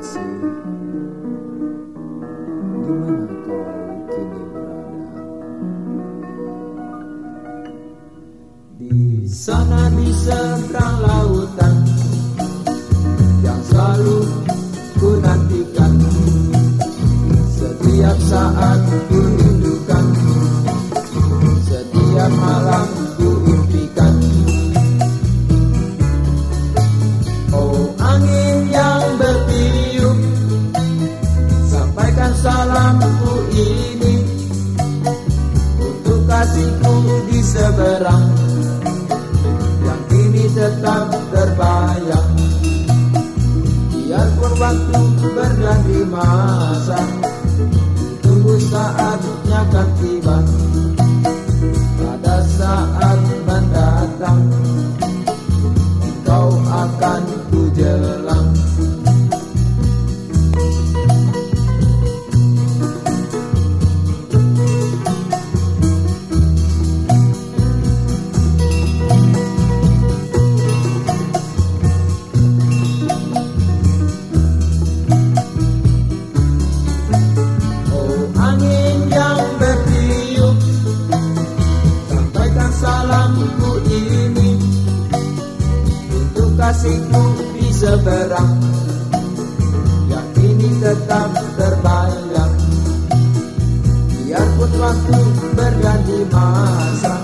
Di mana kau kini berada Di sana di seberang lautan Yang selalu ku nantikan Setiap saat ku rindukan. Setiap malam seberang yang kini tetap terbayang. Biarpun waktu berganti masa tunggu saatnya akan tiba. Pada saat mendatang kau akan ku jelang Untuk kasihku di seberang Yang kini tetap terbayang. Biarpun waktu berganti masa